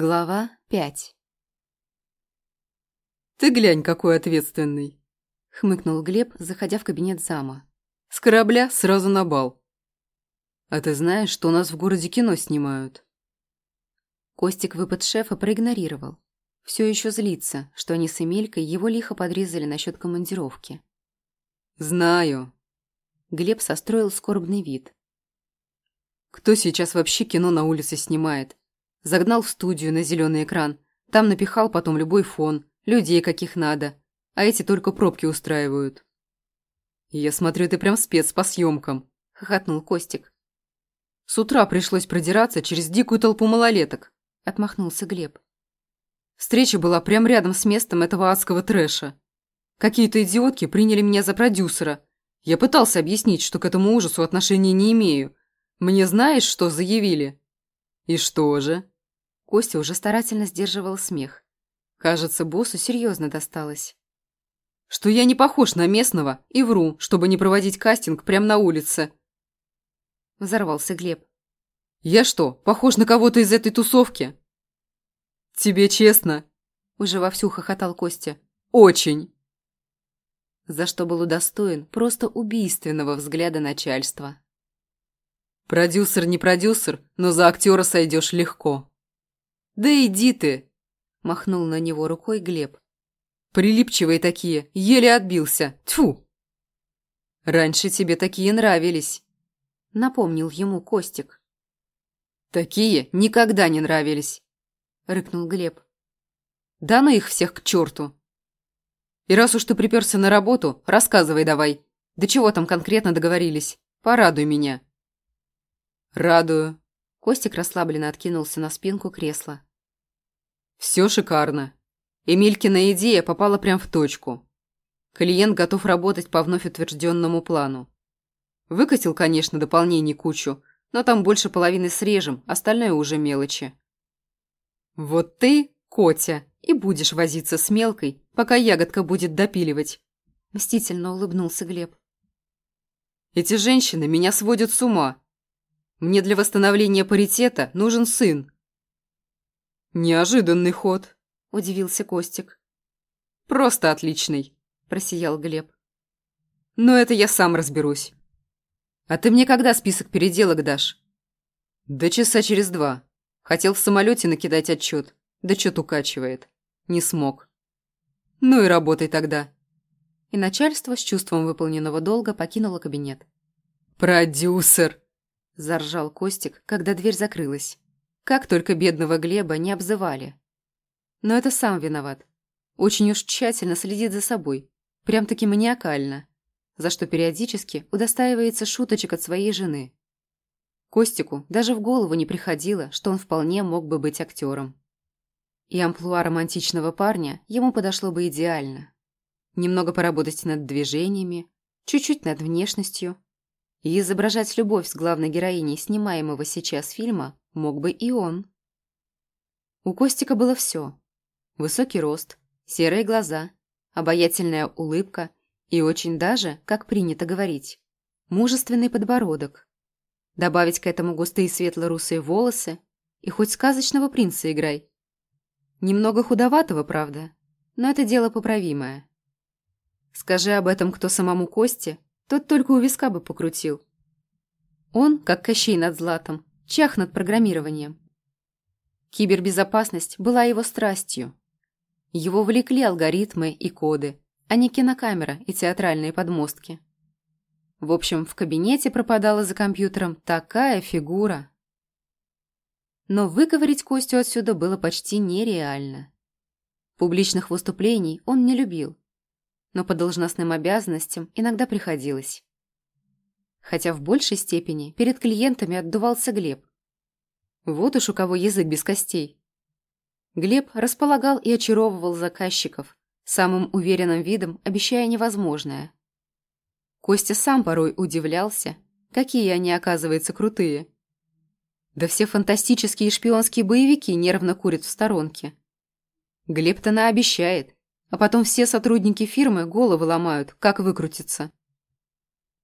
Глава пять. «Ты глянь, какой ответственный!» — хмыкнул Глеб, заходя в кабинет зама. «С корабля сразу на бал. А ты знаешь, что у нас в городе кино снимают?» Костик выпад шефа проигнорировал. Все еще злится, что они с Эмилькой его лихо подрезали насчет командировки. «Знаю». Глеб состроил скорбный вид. «Кто сейчас вообще кино на улице снимает? Загнал в студию на зеленый экран. Там напихал потом любой фон, людей каких надо. А эти только пробки устраивают. «Я смотрю, ты прям спец по съемкам», – хохотнул Костик. «С утра пришлось продираться через дикую толпу малолеток», – отмахнулся Глеб. Встреча была прям рядом с местом этого адского трэша. Какие-то идиотки приняли меня за продюсера. Я пытался объяснить, что к этому ужасу отношения не имею. Мне знаешь, что заявили? «И что же?» Костя уже старательно сдерживал смех. Кажется, боссу серьезно досталось. «Что я не похож на местного и вру, чтобы не проводить кастинг прямо на улице». Взорвался Глеб. «Я что, похож на кого-то из этой тусовки?» «Тебе честно?» Уже вовсю хохотал Костя. «Очень!» За что был удостоен просто убийственного взгляда начальства. Продюсер не продюсер, но за актера сойдешь легко. Да иди ты, махнул на него рукой Глеб. Прилипчивые такие, еле отбился. Тьфу! Раньше тебе такие нравились, напомнил ему Костик. Такие никогда не нравились, рыкнул Глеб. Да ну их всех к черту. И раз уж ты приперся на работу, рассказывай давай. До чего там конкретно договорились? Порадуй меня. «Радую». Костик расслабленно откинулся на спинку кресла. «Все шикарно. Эмилькина идея попала прям в точку. Клиент готов работать по вновь утвержденному плану. Выкатил, конечно, дополнений кучу, но там больше половины срежем, остальное уже мелочи. Вот ты, Котя, и будешь возиться с мелкой, пока ягодка будет допиливать. Мстительно улыбнулся Глеб. Эти женщины меня сводят с ума. Мне для восстановления паритета нужен сын». «Неожиданный ход», – удивился Костик. «Просто отличный», – просиял Глеб. «Но это я сам разберусь. А ты мне когда список переделок дашь?» «Да часа через два. Хотел в самолете накидать отчет. Да чё-то укачивает. Не смог. Ну и работай тогда». И начальство с чувством выполненного долга покинуло кабинет. «Продюсер!» Заржал Костик, когда дверь закрылась. Как только бедного Глеба не обзывали. Но это сам виноват. Очень уж тщательно следит за собой. Прям-таки маниакально. За что периодически удостаивается шуточек от своей жены. Костику даже в голову не приходило, что он вполне мог бы быть актером. И амплуа романтичного парня ему подошло бы идеально. Немного поработать над движениями, чуть-чуть над внешностью, и изображать любовь с главной героиней снимаемого сейчас фильма мог бы и он. У Костика было все. Высокий рост, серые глаза, обаятельная улыбка и очень даже, как принято говорить, мужественный подбородок. Добавить к этому густые светло-русые волосы и хоть сказочного принца играй. Немного худоватого, правда, но это дело поправимое. Скажи об этом кто самому Косте, тот только у виска бы покрутил. Он, как Кощей над златом, чах над программированием. Кибербезопасность была его страстью. Его влекли алгоритмы и коды, а не кинокамера и театральные подмостки. В общем, в кабинете пропадала за компьютером такая фигура. Но выговорить Костю отсюда было почти нереально. Публичных выступлений он не любил, но по должностным обязанностям иногда приходилось. Хотя в большей степени перед клиентами отдувался Глеб. Вот уж у кого язык без костей. Глеб располагал и очаровывал заказчиков, самым уверенным видом обещая невозможное. Костя сам порой удивлялся, какие они, оказывается, крутые. Да все фантастические шпионские боевики нервно курят в сторонке. Глеб-то наобещает, а потом все сотрудники фирмы головы ломают, как выкрутиться.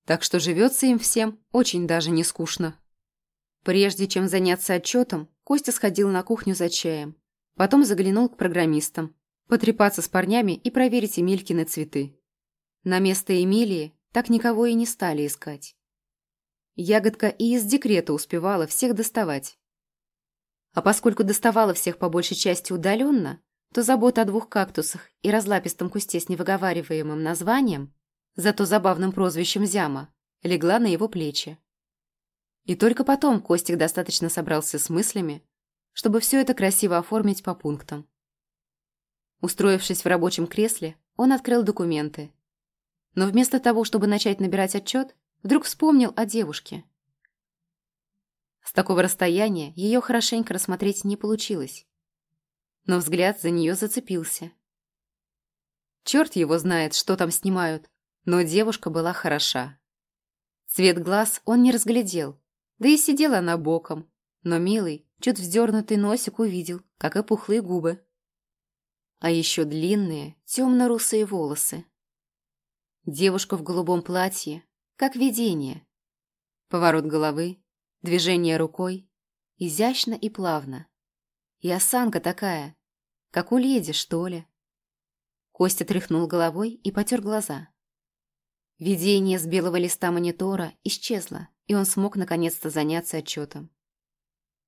Так что живется им всем очень даже не скучно. Прежде чем заняться отчетом, Костя сходил на кухню за чаем, Потом заглянул к программистам, потрепаться с парнями и проверить Эмилькины цветы. На место Эмилии так никого и не стали искать. Ягодка и из декрета успевала всех доставать. А поскольку доставала всех по большей части удаленно, то забота о двух кактусах и разлапистом кусте с невыговариваемым названием, зато забавным прозвищем Зяма, легла на его плечи. И только потом Костик достаточно собрался с мыслями, чтобы все это красиво оформить по пунктам. Устроившись в рабочем кресле, он открыл документы. Но вместо того, чтобы начать набирать отчет, вдруг вспомнил о девушке. С такого расстояния ее хорошенько рассмотреть не получилось. Но взгляд за нее зацепился. Черт его знает, что там снимают, но девушка была хороша. Цвет глаз он не разглядел, да и сидела она боком, но милый, чуть вздернутый носик увидел, как и пухлые губы. А еще длинные, темно-русые волосы. Девушка в голубом платье, как видение. Поворот головы, движение рукой, изящно и плавно. И осанка такая, как у леди, что ли. Костя тряхнул головой и потер глаза. Видение с белого листа монитора исчезло, и он смог наконец-то заняться отчетом.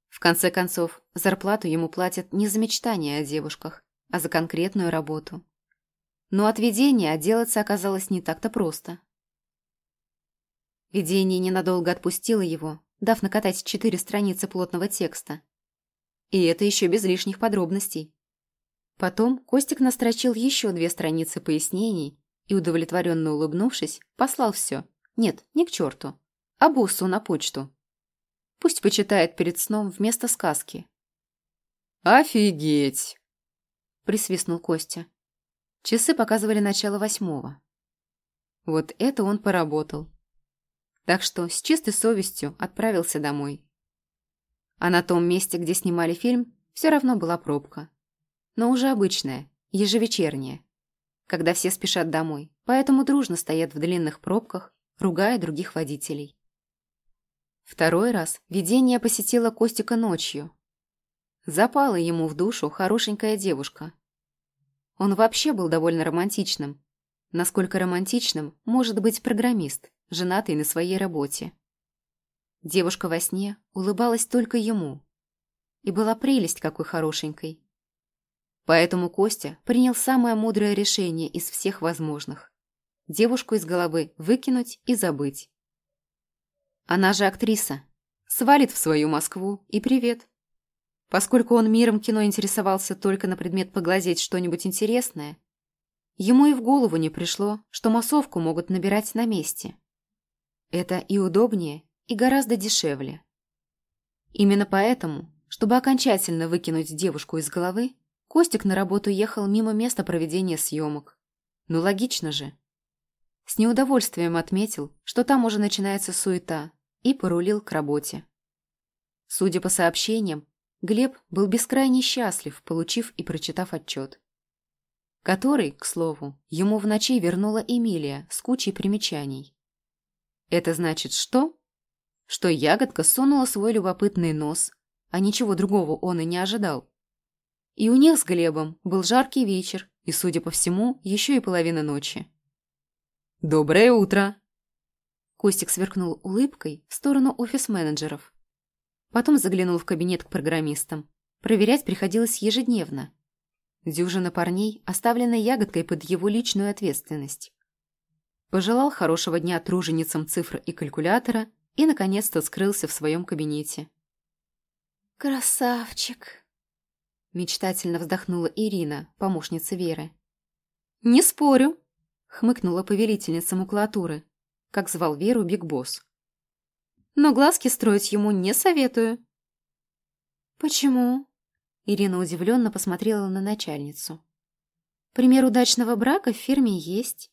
В конце концов, зарплату ему платят не за мечтания о девушках, а за конкретную работу. Но от видения отделаться оказалось не так-то просто. Видение ненадолго отпустило его, дав накатать четыре страницы плотного текста. И это еще без лишних подробностей. Потом Костик настрочил еще две страницы пояснений и, удовлетворенно улыбнувшись, послал все. Нет, не к черту, а боссу на почту. Пусть почитает перед сном вместо сказки. «Офигеть!» – присвистнул Костя. Часы показывали начало восьмого. Вот это он поработал. Так что с чистой совестью отправился домой. А на том месте, где снимали фильм, все равно была пробка. Но уже обычная, ежевечерняя, когда все спешат домой, поэтому дружно стоят в длинных пробках, ругая других водителей. Второй раз видение посетило Костика ночью. Запала ему в душу хорошенькая девушка. Он вообще был довольно романтичным. Насколько романтичным может быть программист, женатый на своей работе. Девушка во сне улыбалась только ему. И была прелесть какой хорошенькой. Поэтому Костя принял самое мудрое решение из всех возможных. Девушку из головы выкинуть и забыть. Она же актриса. Свалит в свою Москву и привет. Поскольку он миром кино интересовался только на предмет поглазеть что-нибудь интересное, ему и в голову не пришло, что массовку могут набирать на месте. Это и удобнее, и гораздо дешевле. Именно поэтому, чтобы окончательно выкинуть девушку из головы, Костик на работу ехал мимо места проведения съемок. Ну логично же. С неудовольствием отметил, что там уже начинается суета, и порулил к работе. Судя по сообщениям, Глеб был бескрайне счастлив, получив и прочитав отчет. Который, к слову, ему в ночи вернула Эмилия с кучей примечаний. Это значит что? Что ягодка сунула свой любопытный нос, а ничего другого он и не ожидал. И у них с Глебом был жаркий вечер, и, судя по всему, еще и половина ночи. «Доброе утро!» Костик сверкнул улыбкой в сторону офис-менеджеров. Потом заглянул в кабинет к программистам. Проверять приходилось ежедневно. Дюжина парней, оставленная ягодкой под его личную ответственность. Пожелал хорошего дня труженицам цифр и калькулятора и, наконец-то, скрылся в своем кабинете. «Красавчик!» Мечтательно вздохнула Ирина, помощница Веры. «Не спорю!» — хмыкнула повелительница макулатуры, как звал Веру Биг Босс. Но глазки строить ему не советую. Почему? Ирина удивленно посмотрела на начальницу. Пример удачного брака в фирме есть.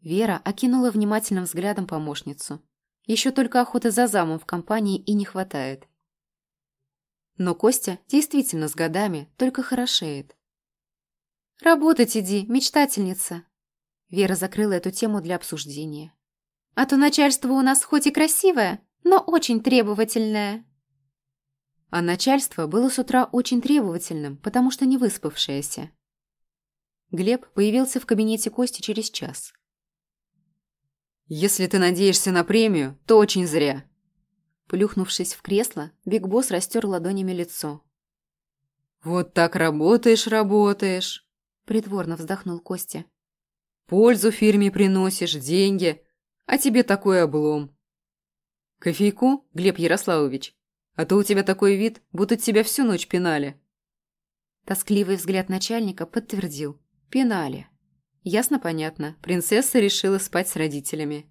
Вера окинула внимательным взглядом помощницу. Еще только охоты за замом в компании и не хватает. Но Костя действительно с годами только хорошеет. «Работать иди, мечтательница!» Вера закрыла эту тему для обсуждения. А то начальство у нас хоть и красивое, но очень требовательное. А начальство было с утра очень требовательным, потому что не выспавшееся. Глеб появился в кабинете Кости через час. «Если ты надеешься на премию, то очень зря». Плюхнувшись в кресло, Биг Босс растер ладонями лицо. «Вот так работаешь, работаешь», – притворно вздохнул Костя. «Пользу фирме приносишь, деньги, а тебе такой облом. Кофейку, Глеб Ярославович, а то у тебя такой вид, будто тебя всю ночь пинали». Тоскливый взгляд начальника подтвердил. Пинали. Ясно-понятно, принцесса решила спать с родителями.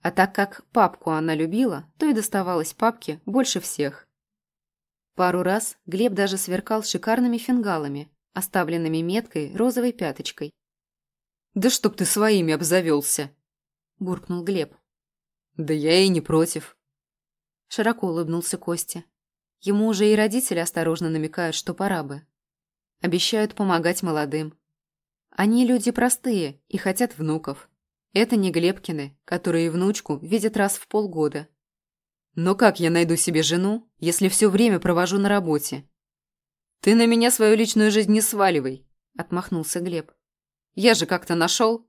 А так как папку она любила, то и доставалось папке больше всех. Пару раз Глеб даже сверкал шикарными фингалами, оставленными меткой розовой пяточкой. «Да чтоб ты своими обзавелся!» – буркнул Глеб. «Да я и не против». Широко улыбнулся Костя. Ему уже и родители осторожно намекают, что пора бы. Обещают помогать молодым. Они люди простые и хотят внуков. Это не Глебкины, которые внучку видят раз в полгода. Но как я найду себе жену, если все время провожу на работе? Ты на меня свою личную жизнь не сваливай, отмахнулся Глеб. Я же как-то нашел.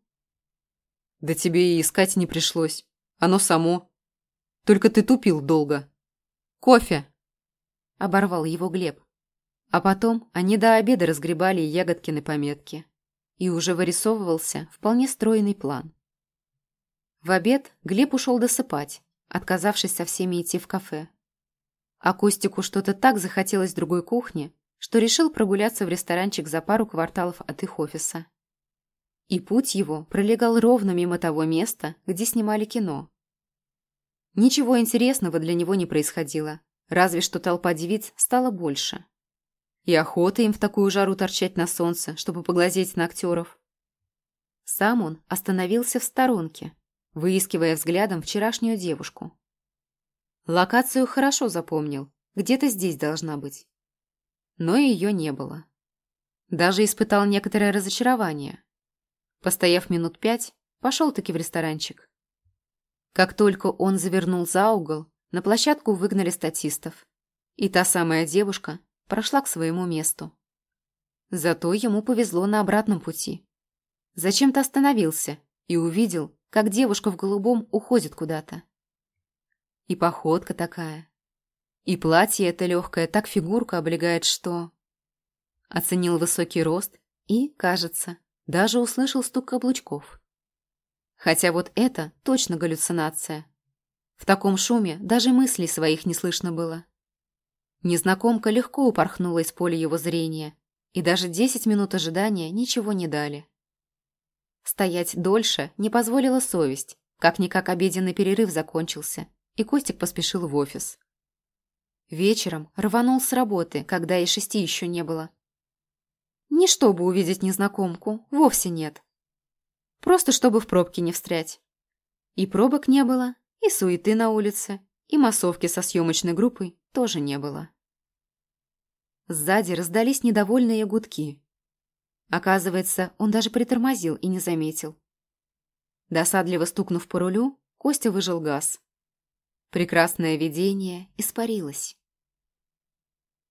Да тебе и искать не пришлось. Оно само. Только ты тупил долго. Кофе! Оборвал его Глеб. А потом они до обеда разгребали ягодкины пометки. И уже вырисовывался вполне стройный план. В обед Глеб ушел досыпать, отказавшись со всеми идти в кафе. А Костику что-то так захотелось другой кухни, что решил прогуляться в ресторанчик за пару кварталов от их офиса. И путь его пролегал ровно мимо того места, где снимали кино. Ничего интересного для него не происходило, разве что толпа девиц стала больше. И охота им в такую жару торчать на солнце, чтобы поглазеть на актеров. Сам он остановился в сторонке, выискивая взглядом вчерашнюю девушку. Локацию хорошо запомнил, где-то здесь должна быть. Но ее не было. Даже испытал некоторое разочарование. Постояв минут пять, пошел-таки в ресторанчик. Как только он завернул за угол, на площадку выгнали статистов. И та самая девушка прошла к своему месту. Зато ему повезло на обратном пути. Зачем-то остановился и увидел, как девушка в голубом уходит куда-то. И походка такая. И платье это легкое так фигурка облегает, что... Оценил высокий рост и, кажется, даже услышал стук каблучков. Хотя вот это точно галлюцинация. В таком шуме даже мыслей своих не слышно было. Незнакомка легко упорхнула из поля его зрения, и даже десять минут ожидания ничего не дали. Стоять дольше не позволила совесть. Как-никак обеденный перерыв закончился, и Костик поспешил в офис. Вечером рванул с работы, когда и шести еще не было. Не чтобы увидеть незнакомку, вовсе нет. Просто чтобы в пробке не встрять. И пробок не было, и суеты на улице, и массовки со съемочной группой тоже не было. Сзади раздались недовольные гудки. Оказывается, он даже притормозил и не заметил. Досадливо стукнув по рулю, Костя выжил газ. Прекрасное видение испарилось.